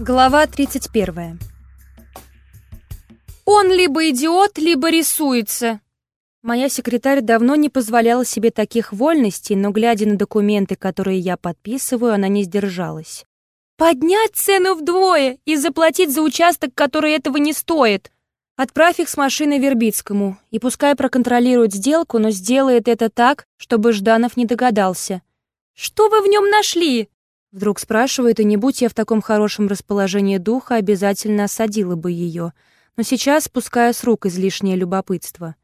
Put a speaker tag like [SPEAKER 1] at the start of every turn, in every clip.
[SPEAKER 1] Глава 31.
[SPEAKER 2] Он либо идиот, либо рисуется.
[SPEAKER 1] Моя секретарь давно не позволяла себе таких вольностей, но, глядя на документы, которые я подписываю, она не сдержалась.
[SPEAKER 2] Поднять цену вдвое и заплатить за участок, который этого не стоит.
[SPEAKER 1] Отправь их с машиной Вербицкому, и пускай проконтролирует сделку, но сделает это так, чтобы Жданов не догадался.
[SPEAKER 2] Что вы в нем нашли?
[SPEAKER 1] Вдруг спрашивает, и не будь я в таком хорошем расположении духа, обязательно осадила бы ее. Но сейчас спускаю с рук излишнее любопытство.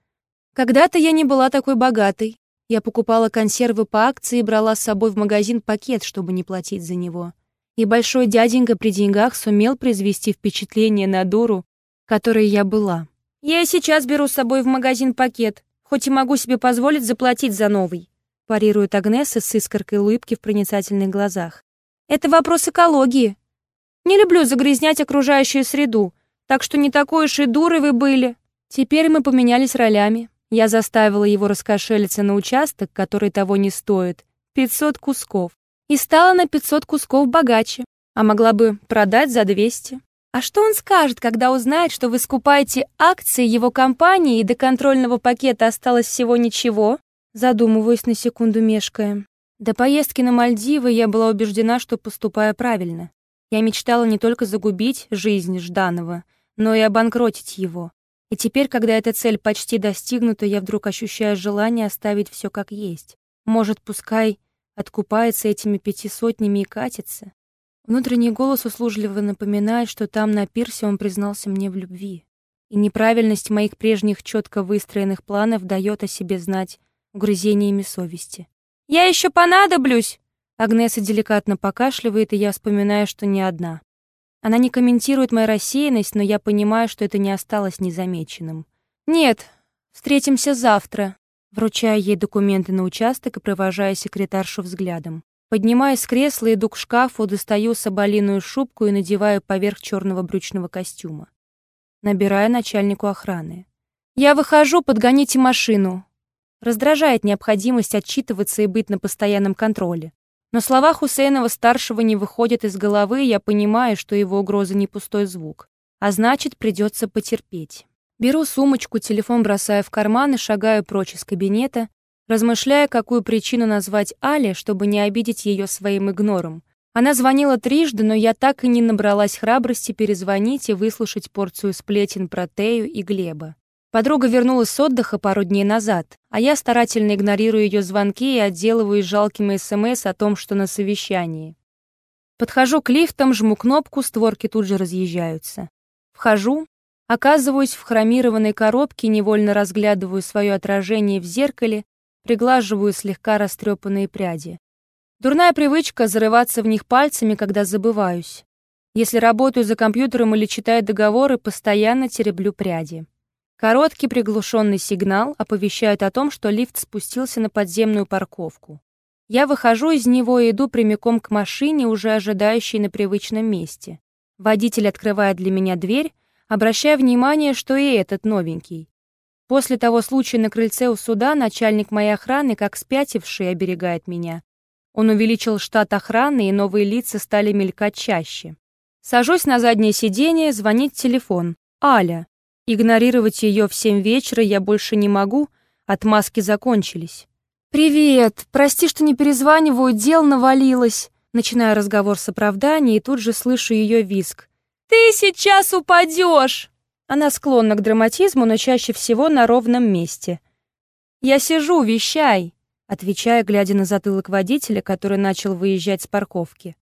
[SPEAKER 1] Когда-то я не была такой богатой. Я покупала консервы по акции и брала с собой в магазин пакет, чтобы не платить за него. И большой дяденька при деньгах сумел произвести впечатление на дуру, которой я была.
[SPEAKER 2] Я и сейчас беру с собой в магазин пакет, хоть и могу себе позволить заплатить за новый.
[SPEAKER 1] Парирует Агнеса с искоркой улыбки в проницательных глазах.
[SPEAKER 2] Это вопрос экологии. Не люблю загрязнять окружающую среду, так что не такой уж и дурой вы были.
[SPEAKER 1] Теперь мы поменялись ролями. Я заставила его раскошелиться на участок, который того не стоит, 500 кусков. И стала на 500 кусков богаче, а могла бы продать за 200.
[SPEAKER 2] А что он скажет, когда узнает, что вы скупаете акции его компании и до контрольного пакета осталось всего ничего?
[SPEAKER 1] Задумываюсь на секунду, мешкая. До поездки на Мальдивы я была убеждена, что поступаю правильно. Я мечтала не только загубить жизнь Жданова, но и обанкротить его. И теперь, когда эта цель почти достигнута, я вдруг ощущаю желание оставить все как есть. Может, пускай откупается этими пяти сотнями и катится. Внутренний голос услужливо напоминает, что там на пирсе он признался мне в любви. И неправильность моих прежних четко выстроенных планов дает о себе знать угрызениями совести.
[SPEAKER 2] Я еще понадоблюсь!»
[SPEAKER 1] Агнеса деликатно покашливает, и я вспоминаю, что не одна. Она не комментирует мою рассеянность, но я понимаю, что это не осталось незамеченным. «Нет, встретимся завтра», вручая ей документы на участок и провожая секретаршу взглядом. Поднимаюсь с кресла, иду к шкафу, достаю соболиную шубку и надеваю поверх черного брючного костюма. Набираю начальнику охраны. «Я выхожу, подгоните машину. Раздражает необходимость отчитываться и быть на постоянном контроле. Но слова Хусейнова-старшего не выходят из головы, и я понимаю, что его угроза не пустой звук. А значит, придется потерпеть. Беру сумочку, телефон бросаю в карман и шагаю прочь из кабинета, размышляя, какую причину назвать Але, чтобы не обидеть ее своим игнором. Она звонила трижды, но я так и не набралась храбрости перезвонить и выслушать порцию сплетен про Тею и Глеба. Подруга вернулась с отдыха пару дней назад, а я старательно игнорирую ее звонки и отделываюсь жалкими СМС о том, что на совещании. Подхожу к лифтам, жму кнопку, створки тут же разъезжаются. Вхожу, оказываюсь в хромированной коробке, невольно разглядываю свое отражение в зеркале, приглаживаю слегка растрепанные пряди. Дурная привычка зарываться в них пальцами, когда забываюсь. Если работаю за компьютером или читаю договоры, постоянно тереблю пряди. Короткий приглушенный сигнал оповещает о том, что лифт спустился на подземную парковку. Я выхожу из него и иду прямиком к машине, уже ожидающей на привычном месте. Водитель открывает для меня дверь, обращая внимание, что и этот новенький. После того случая на крыльце у суда начальник моей охраны, как спятивший, оберегает меня. Он увеличил штат охраны, и новые лица стали мелькать чаще. Сажусь на заднее сиденье, звонит телефон. Аля. Игнорировать ее в семь вечера я больше не могу, отмазки закончились. «Привет! Прости, что не перезваниваю, дел навалилось!» Начинаю разговор с оправдания и тут же слышу ее визг.
[SPEAKER 2] «Ты сейчас упадешь!»
[SPEAKER 1] Она склонна к драматизму, но чаще всего на ровном месте.
[SPEAKER 2] «Я сижу, вещай!»
[SPEAKER 1] отвечая, глядя на затылок водителя, который начал выезжать с парковки.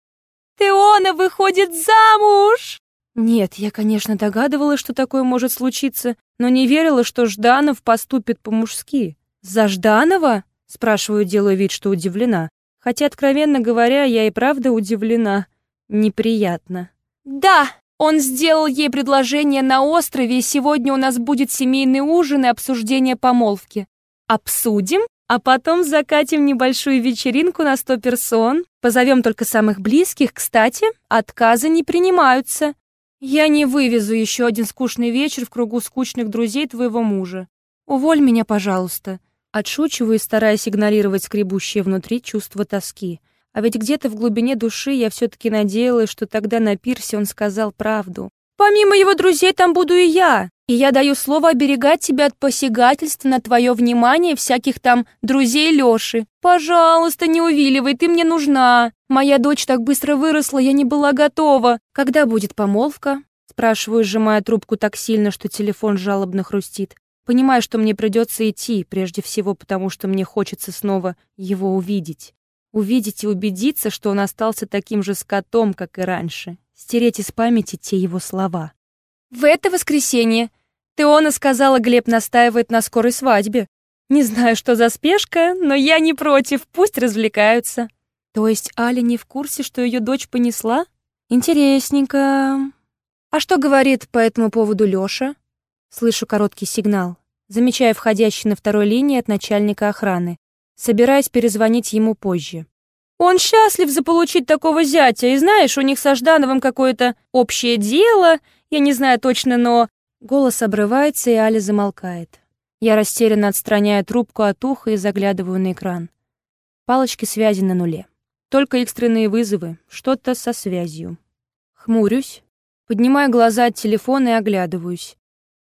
[SPEAKER 2] «Теона выходит замуж!»
[SPEAKER 1] Нет, я, конечно, догадывалась, что такое может случиться, но не верила, что Жданов поступит по-мужски. «За Жданова?» — спрашиваю, делаю вид, что удивлена. Хотя, откровенно говоря, я и правда удивлена. Неприятно.
[SPEAKER 2] «Да!» Он сделал ей предложение на острове, и сегодня у нас будет семейный ужин и обсуждение помолвки. Обсудим, а потом закатим небольшую вечеринку на сто персон. Позовем только самых близких. Кстати, отказы не принимаются.
[SPEAKER 1] Я не вывезу еще один скучный вечер в кругу скучных друзей твоего мужа. Уволь меня, пожалуйста. Отшучиваю, стараясь игнорировать скребущее внутри чувство тоски. А ведь где-то в глубине души я все-таки надеялась, что тогда на пирсе он сказал правду. «Помимо его друзей там буду и я, и я даю слово оберегать тебя от посягательства на твое внимание всяких там друзей Лёши. Пожалуйста, не увиливай, ты мне нужна. Моя дочь так быстро выросла, я не была готова. Когда будет помолвка?» Спрашиваю, сжимая трубку так сильно, что телефон жалобно хрустит. Понимаю, что мне придется идти, прежде всего потому, что мне хочется снова его увидеть. Увидеть и убедиться, что он остался таким же скотом, как и раньше. Стереть из памяти те его слова. «В это воскресенье Теона сказала, Глеб настаивает на скорой свадьбе. Не знаю, что за спешка, но я не против, пусть развлекаются». То есть Аля не в курсе, что ее дочь понесла? Интересненько. А что говорит по этому поводу Лёша? Слышу короткий сигнал. Замечаю входящий на второй линии от начальника охраны. Собираюсь перезвонить ему позже. Он счастлив заполучить такого зятя, и знаешь, у них со Ждановым какое-то общее дело, я не знаю точно, но... Голос обрывается, и Аля замолкает. Я растерянно отстраняю трубку от уха и заглядываю на экран. Палочки связи на нуле. Только экстренные вызовы, что-то со связью. Хмурюсь, Поднимаю глаза от телефона и оглядываюсь.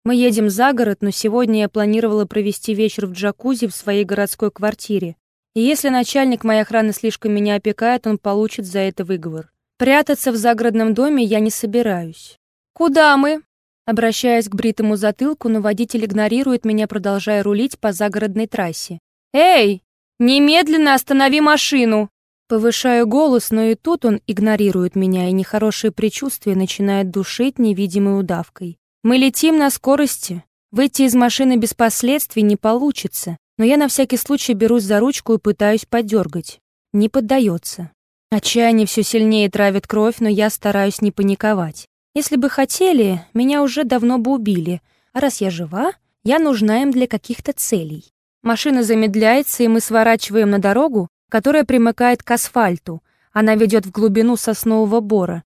[SPEAKER 1] Мы едем за город, но сегодня я планировала провести вечер в джакузи в своей городской квартире. И если начальник моей охраны слишком меня опекает, он получит за это выговор. Прятаться в загородном доме я не собираюсь. «Куда мы?» Обращаясь к бритому затылку, но водитель игнорирует меня, продолжая рулить по загородной трассе. «Эй, немедленно останови машину!» Повышаю голос, но и тут он игнорирует меня, и нехорошее предчувствие начинает душить невидимой удавкой. Мы летим на скорости. Выйти из машины без последствий не получится, но я на всякий случай берусь за ручку и пытаюсь подергать. Не поддается. Отчаяние все сильнее травит кровь, но я стараюсь не паниковать. Если бы хотели, меня уже давно бы убили, а раз я жива, я нужна им для каких-то целей. Машина замедляется, и мы сворачиваем на дорогу, которая примыкает к асфальту. Она ведет в глубину соснового бора.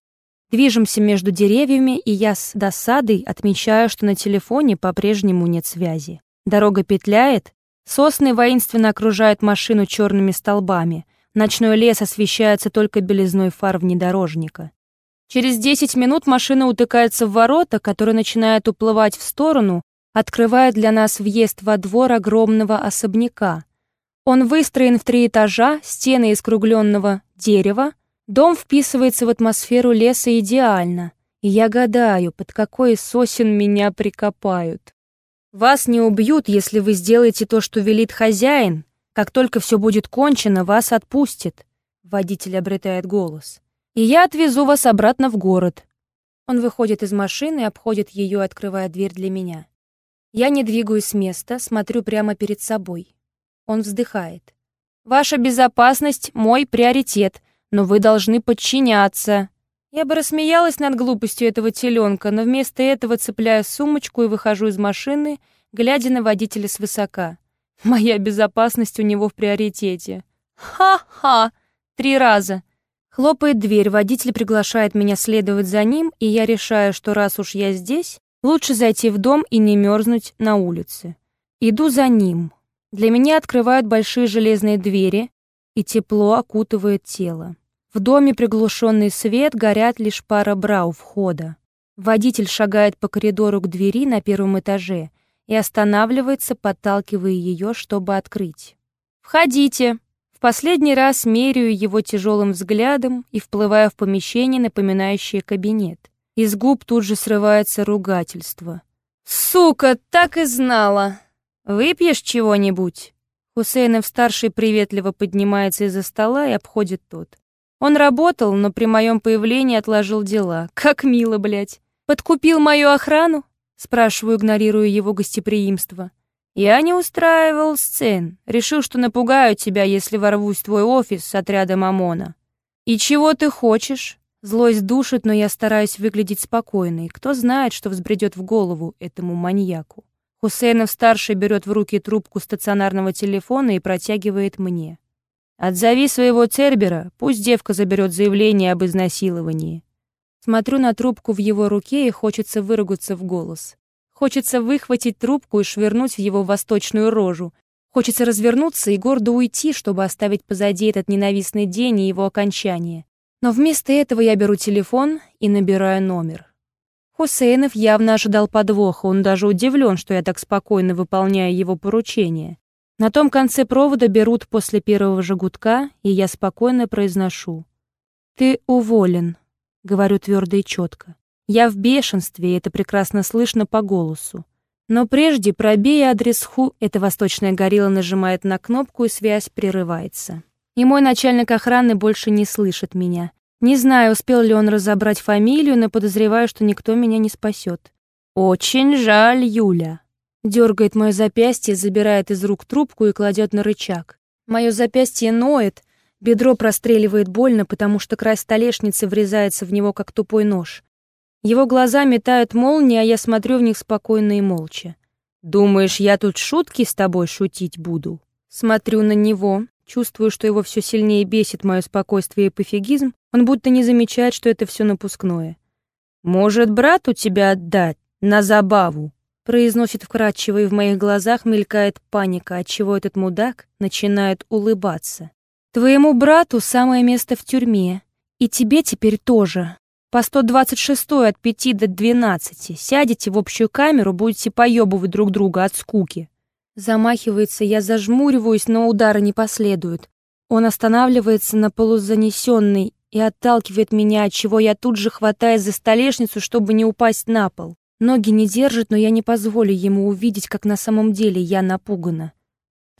[SPEAKER 1] Движемся между деревьями, и я с досадой отмечаю, что на телефоне по-прежнему нет связи. Дорога петляет, сосны воинственно окружают машину черными столбами. Ночной лес освещается только белизной фар внедорожника. Через 10 минут машина утыкается в ворота, которые начинают уплывать в сторону, открывая для нас въезд во двор огромного особняка. Он выстроен в три этажа, стены из кругленного дерева. Дом вписывается в атмосферу леса идеально. И я гадаю, под какой сосен меня прикопают. Вас не убьют, если вы сделаете то, что велит хозяин. Как только все будет кончено, вас отпустит. Водитель обретает голос. И я отвезу вас обратно в город. Он выходит из машины обходит ее, открывая дверь для меня. Я не двигаюсь с места, смотрю прямо перед собой. Он вздыхает. «Ваша безопасность — мой приоритет, но вы должны подчиняться». Я бы рассмеялась над глупостью этого теленка, но вместо этого цепляю сумочку и выхожу из машины, глядя на водителя свысока. Моя безопасность у него в приоритете. Ха-ха! Три раза. Хлопает дверь, водитель приглашает меня следовать за ним, и я решаю, что раз уж я здесь, лучше зайти в дом и не мерзнуть на улице. Иду за ним. Для меня открывают большие железные двери, и тепло окутывает тело. В доме приглушенный свет, горят лишь пара бра у входа. Водитель шагает по коридору к двери на первом этаже и останавливается, подталкивая ее, чтобы открыть. «Входите!» Последний раз меряю его тяжелым взглядом и вплываю в помещение, напоминающее кабинет. Из губ тут же срывается ругательство. «Сука, так и знала!» «Выпьешь чего-нибудь?» Хусейнов-старший приветливо поднимается из-за стола и обходит тот. Он работал, но при моем появлении отложил дела. Как мило, блядь. «Подкупил мою охрану?» Спрашиваю, игнорируя его гостеприимство. «Я не устраивал сцен. Решил, что напугаю тебя, если ворвусь в твой офис с отрядом ОМОНа». «И чего ты хочешь?» Злость душит, но я стараюсь выглядеть спокойной. Кто знает, что взбредет в голову этому маньяку. Хусейнов-старший берет в руки трубку стационарного телефона и протягивает мне. «Отзови своего Цербера, пусть девка заберет заявление об изнасиловании». Смотрю на трубку в его руке и хочется выругаться в голос. Хочется выхватить трубку и швырнуть в его восточную рожу. Хочется развернуться и гордо уйти, чтобы оставить позади этот ненавистный день и его окончание. Но вместо этого я беру телефон и набираю номер. Хусейнов явно ожидал подвоха, он даже удивлен, что я так спокойно выполняю его поручение. На том конце провода берут после первого же и я спокойно произношу. «Ты уволен», — говорю твердо и четко. Я в бешенстве, и это прекрасно слышно по голосу. Но прежде пробей адрес ХУ, эта восточная горилла нажимает на кнопку, и связь прерывается. И мой начальник охраны больше не слышит меня. Не знаю, успел ли он разобрать фамилию, но подозреваю, что никто меня не спасет. «Очень жаль, Юля», — дергает мое запястье, забирает из рук трубку и кладет на рычаг. Мое запястье ноет, бедро простреливает больно, потому что край столешницы врезается в него, как тупой нож. Его глаза метают молнии, а я смотрю в них спокойно и молча. «Думаешь, я тут шутки с тобой шутить буду?» Смотрю на него, чувствую, что его все сильнее бесит мое спокойствие и пофигизм, он будто не замечает, что это все напускное. «Может, брату тебя отдать? На забаву?» Произносит вкрадчиво, и в моих глазах мелькает паника, отчего этот мудак начинает улыбаться. «Твоему брату самое место в тюрьме, и тебе теперь тоже. По 126 от 5 до 12. Сядете в общую камеру, будете поебывать друг друга от скуки. Замахивается, я зажмуриваюсь, но удара не последует. Он останавливается на полузанесенный и отталкивает меня, от чего я тут же хватаюсь за столешницу, чтобы не упасть на пол. Ноги не держит, но я не позволю ему увидеть, как на самом деле я напугана.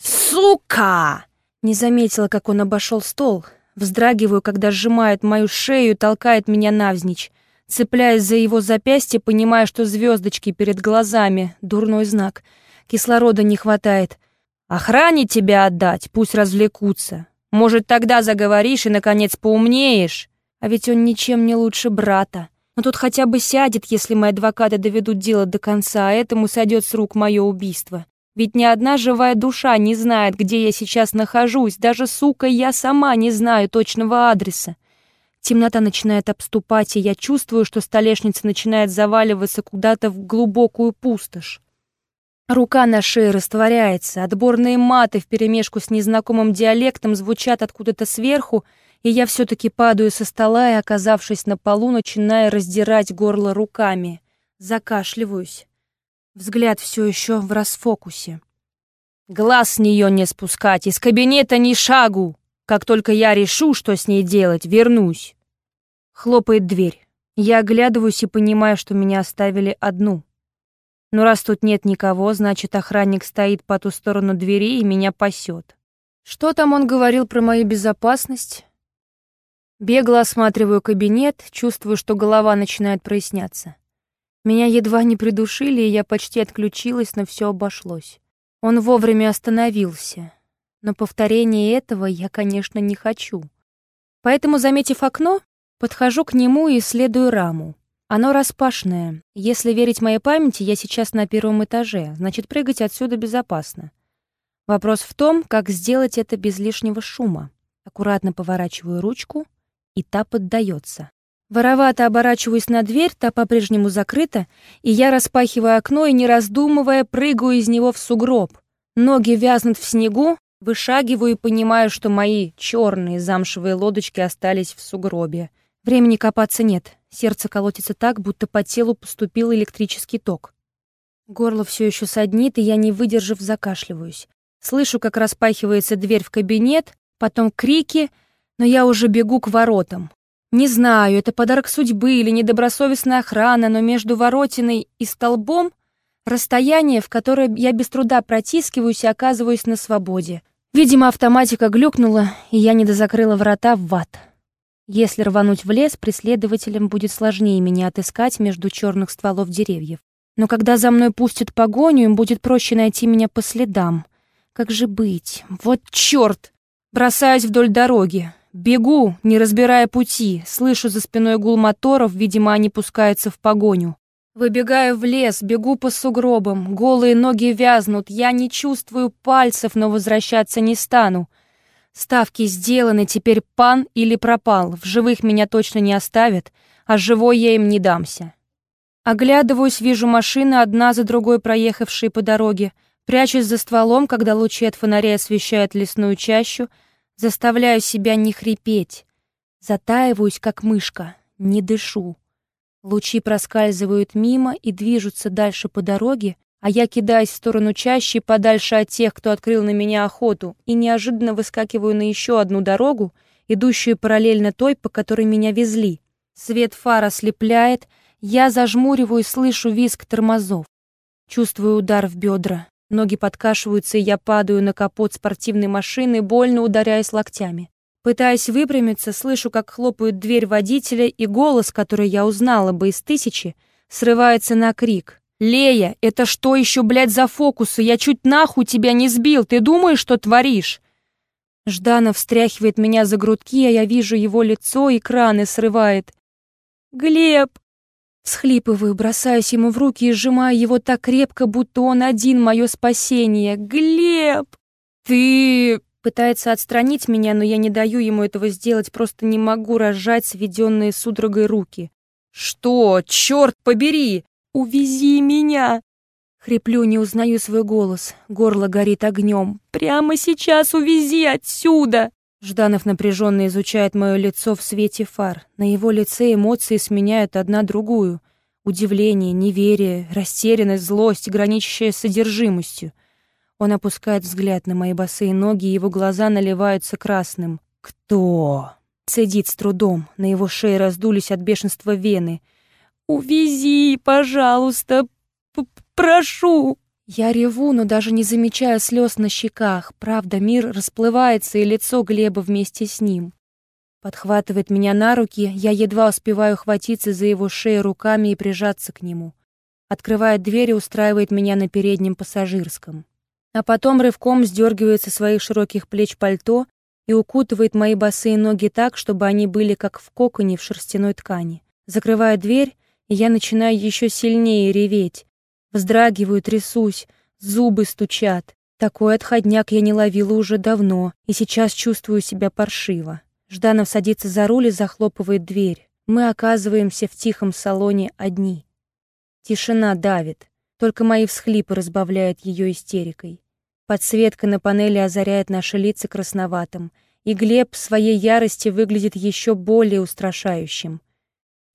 [SPEAKER 1] «Сука!» Не заметила, как он обошел стол, Вздрагиваю, когда сжимает мою шею и толкает меня навзничь. Цепляясь за его запястье, понимая, что звездочки перед глазами — дурной знак. Кислорода не хватает. «Охране тебя отдать, пусть развлекутся. Может, тогда заговоришь и, наконец, поумнеешь?» А ведь он ничем не лучше брата. Но тут хотя бы сядет, если мои адвокаты доведут дело до конца, а этому сойдет с рук мое убийство. Ведь ни одна живая душа не знает, где я сейчас нахожусь. Даже, сука, я сама не знаю точного адреса. Темнота начинает обступать, и я чувствую, что столешница начинает заваливаться куда-то в глубокую пустошь. Рука на шее растворяется, отборные маты вперемешку с незнакомым диалектом звучат откуда-то сверху, и я все-таки падаю со стола и, оказавшись на полу, начинаю раздирать горло руками. Закашливаюсь. Взгляд все еще в расфокусе. Глаз с нее не спускать, из кабинета ни шагу. Как только я решу, что с ней делать, вернусь. Хлопает дверь. Я оглядываюсь и понимаю, что меня оставили одну. Но раз тут нет никого, значит, охранник стоит по ту сторону двери и меня пасет. Что там он говорил про мою безопасность? Бегло осматриваю кабинет, чувствую, что голова начинает проясняться. Меня едва не придушили, и я почти отключилась, но все обошлось. Он вовремя остановился. Но повторения этого я, конечно, не хочу. Поэтому, заметив окно, подхожу к нему и исследую раму. Оно распашное. Если верить моей памяти, я сейчас на первом этаже, значит, прыгать отсюда безопасно. Вопрос в том, как сделать это без лишнего шума. Аккуратно поворачиваю ручку, и та поддается. Воровато оборачиваюсь на дверь, та по-прежнему закрыта, и я распахиваю окно и, не раздумывая, прыгаю из него в сугроб. Ноги вязнут в снегу, вышагиваю и понимаю, что мои черные замшевые лодочки остались в сугробе. Времени копаться нет. Сердце колотится так, будто по телу поступил электрический ток. Горло все еще саднит, и я, не выдержав, закашливаюсь. Слышу, как распахивается дверь в кабинет, потом крики, но я уже бегу к воротам. Не знаю, это подарок судьбы или недобросовестная охрана, но между воротиной и столбом расстояние, в которое я без труда протискиваюсь и оказываюсь на свободе. Видимо, автоматика глюкнула, и я не дозакрыла врата в ад. Если рвануть в лес, преследователям будет сложнее меня отыскать между черных стволов деревьев. Но когда за мной пустят погоню, им будет проще найти меня по следам. Как же быть? Вот черт! Бросаюсь вдоль дороги. Бегу, не разбирая пути, слышу за спиной гул моторов, видимо, они пускаются в погоню. Выбегаю в лес, бегу по сугробам, голые ноги вязнут, я не чувствую пальцев, но возвращаться не стану. Ставки сделаны, теперь пан или пропал, в живых меня точно не оставят, а живой я им не дамся. Оглядываюсь, вижу машины, одна за другой проехавшие по дороге, Прячусь за стволом, когда лучи от фонаря освещают лесную чащу, заставляю себя не хрипеть. Затаиваюсь, как мышка, не дышу. Лучи проскальзывают мимо и движутся дальше по дороге, а я кидаюсь в сторону чащи, подальше от тех, кто открыл на меня охоту, и неожиданно выскакиваю на еще одну дорогу, идущую параллельно той, по которой меня везли. Свет фар ослепляет, я зажмуриваю и слышу визг тормозов. Чувствую удар в бедра, ноги подкашиваются, и я падаю на капот спортивной машины, больно ударяясь локтями. Пытаясь выпрямиться, слышу, как хлопают дверь водителя, и голос, который я узнала бы из тысячи, срывается на крик. «Лея, это что еще, блядь, за фокусы? Я чуть нахуй тебя не сбил, ты думаешь, что творишь?» Жданов встряхивает меня за грудки, а я вижу его лицо и краны срывает. «Глеб!» Схлипываю, бросаюсь ему в руки и сжимаю его так крепко, будто он один мое спасение. «Глеб! Ты...» Пытается отстранить меня, но я не даю ему этого сделать, просто не могу разжать сведенные судорогой руки. «Что? Черт побери!» «Увези меня!» Хриплю, не узнаю свой голос. Горло горит огнем. «Прямо сейчас увези отсюда!» Жданов напряженно изучает мое лицо в свете фар. На его лице эмоции сменяют одна другую. Удивление, неверие, растерянность, злость, граничащая с содержимостью. Он опускает взгляд на мои босые ноги, и его глаза наливаются красным. «Кто?» Цедит с трудом. На его шее раздулись от бешенства вены — «Увези, пожалуйста, прошу!» Я реву, но даже не замечая слез на щеках. Правда, мир расплывается, и лицо Глеба вместе с ним. Подхватывает меня на руки, я едва успеваю хватиться за его шею руками и прижаться к нему. Открывает дверь и устраивает меня на переднем пассажирском. А потом рывком сдергивает со своих широких плеч пальто и укутывает мои босые ноги так, чтобы они были как в коконе в шерстяной ткани. Закрывает дверь я начинаю еще сильнее реветь. Вздрагиваю, трясусь, зубы стучат. Такой отходняк я не ловила уже давно, и сейчас чувствую себя паршиво. Жданов садится за руль и захлопывает дверь. Мы оказываемся в тихом салоне одни. Тишина давит, только мои всхлипы разбавляют ее истерикой. Подсветка на панели озаряет наши лица красноватым, и Глеб в своей ярости выглядит еще более устрашающим.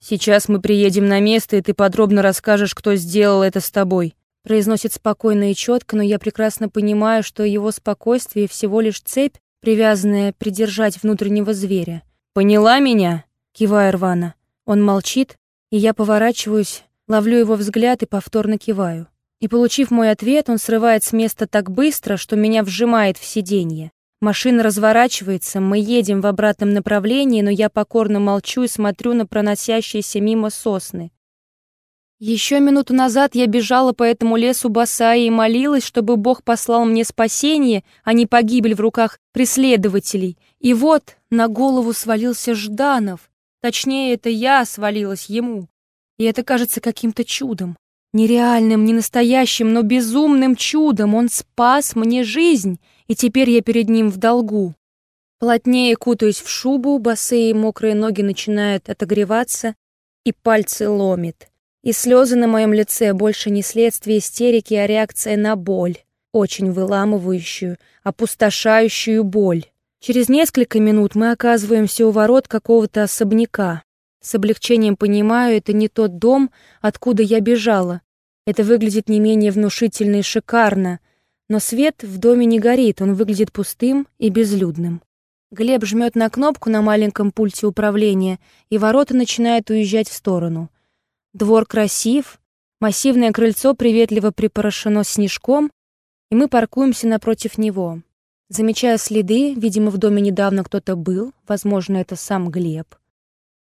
[SPEAKER 1] «Сейчас мы приедем на место, и ты подробно расскажешь, кто сделал это с тобой», произносит спокойно и четко, но я прекрасно понимаю, что его спокойствие всего лишь цепь, привязанная придержать внутреннего зверя. «Поняла меня?» — киваю рвано. Он молчит, и я поворачиваюсь, ловлю его взгляд и повторно киваю. И, получив мой ответ, он срывает с места так быстро, что меня вжимает в сиденье. Машина разворачивается, мы едем в обратном направлении, но я покорно молчу и смотрю на проносящиеся мимо сосны. Еще минуту назад я бежала по этому лесу босая и молилась, чтобы Бог послал мне спасение, а не погибель в руках преследователей. И вот на голову свалился Жданов. Точнее, это я свалилась ему. И это кажется каким-то чудом. Нереальным, не настоящим, но безумным чудом. Он спас мне жизнь и теперь я перед ним в долгу. Плотнее кутаюсь в шубу, босые мокрые ноги начинают отогреваться, и пальцы ломит. И слезы на моем лице больше не следствие истерики, а реакция на боль, очень выламывающую, опустошающую боль. Через несколько минут мы оказываемся у ворот какого-то особняка. С облегчением понимаю, это не тот дом, откуда я бежала. Это выглядит не менее внушительно и шикарно, но свет в доме не горит, он выглядит пустым и безлюдным. Глеб жмет на кнопку на маленьком пульте управления, и ворота начинают уезжать в сторону. Двор красив, массивное крыльцо приветливо припорошено снежком, и мы паркуемся напротив него. Замечая следы, видимо, в доме недавно кто-то был, возможно, это сам Глеб.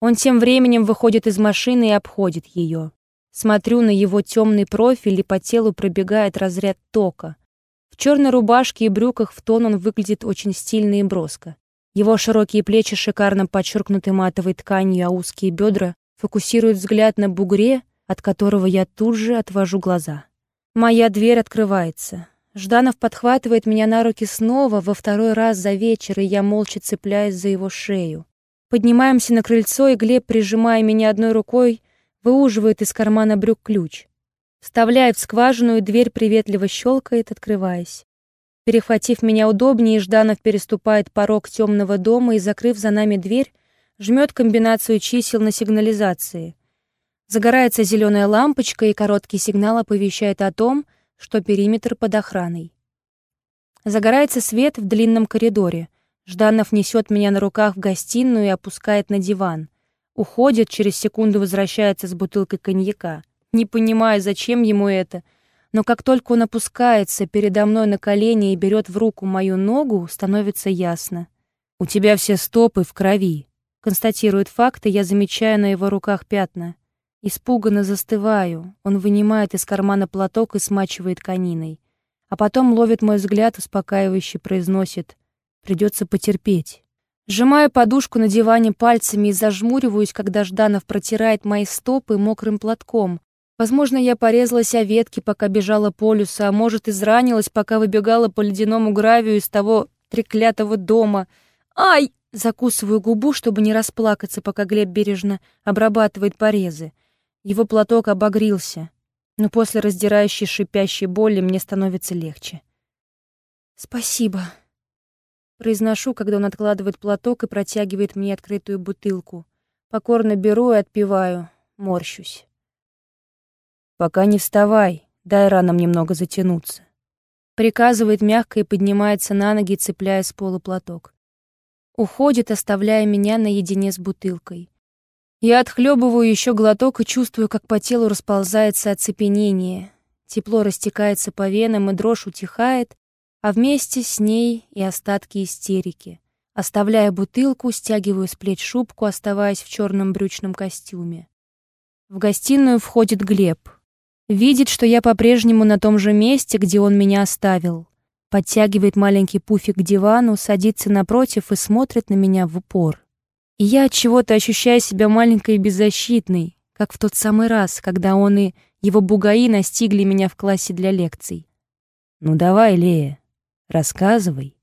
[SPEAKER 1] Он тем временем выходит из машины и обходит ее. Смотрю на его темный профиль, и по телу пробегает разряд тока — в черной рубашке и брюках в тон он выглядит очень стильно и броско. Его широкие плечи шикарно подчеркнуты матовой тканью, а узкие бедра фокусируют взгляд на бугре, от которого я тут же отвожу глаза. Моя дверь открывается. Жданов подхватывает меня на руки снова, во второй раз за вечер, и я молча цепляюсь за его шею. Поднимаемся на крыльцо, и Глеб, прижимая меня одной рукой, выуживает из кармана брюк ключ. Вставляя в скважину, и дверь приветливо щелкает, открываясь. Перехватив меня удобнее, Жданов переступает порог темного дома и, закрыв за нами дверь, жмет комбинацию чисел на сигнализации. Загорается зеленая лампочка, и короткий сигнал оповещает о том, что периметр под охраной. Загорается свет в длинном коридоре. Жданов несет меня на руках в гостиную и опускает на диван. Уходит, через секунду возвращается с бутылкой коньяка. Не понимаю, зачем ему это, но как только он опускается передо мной на колени и берет в руку мою ногу, становится ясно. «У тебя все стопы в крови», — констатирует факт, и я замечаю на его руках пятна. Испуганно застываю. Он вынимает из кармана платок и смачивает кониной а потом ловит мой взгляд, успокаивающе произносит «Придется потерпеть». Сжимаю подушку на диване пальцами и зажмуриваюсь, когда Жданов протирает мои стопы мокрым платком. Возможно, я порезалась о ветки, пока бежала по лесу, а может, изранилась, пока выбегала по ледяному гравию из того треклятого дома. «Ай!» Закусываю губу, чтобы не расплакаться, пока Глеб бережно обрабатывает порезы. Его платок обогрился но после раздирающей шипящей боли мне становится легче. «Спасибо», — произношу, когда он откладывает платок и протягивает мне открытую бутылку. Покорно беру и отпиваю, морщусь. «Пока не вставай, дай ранам немного затянуться», — приказывает мягко и поднимается на ноги, цепляя с пола платок. Уходит, оставляя меня наедине с бутылкой. Я отхлебываю еще глоток и чувствую, как по телу расползается оцепенение. Тепло растекается по венам, и дрожь утихает, а вместе с ней и остатки истерики. Оставляя бутылку, стягиваю с плеч шубку, оставаясь в черном брючном костюме. В гостиную входит Глеб. Видит, что я по-прежнему на том же месте, где он меня оставил. Подтягивает маленький пуфик к дивану, садится напротив и смотрит на меня в упор. И я от чего-то ощущаю себя маленькой и беззащитной, как в тот самый раз, когда он и его бугаи настигли меня в классе для лекций. «Ну давай, Лея, рассказывай».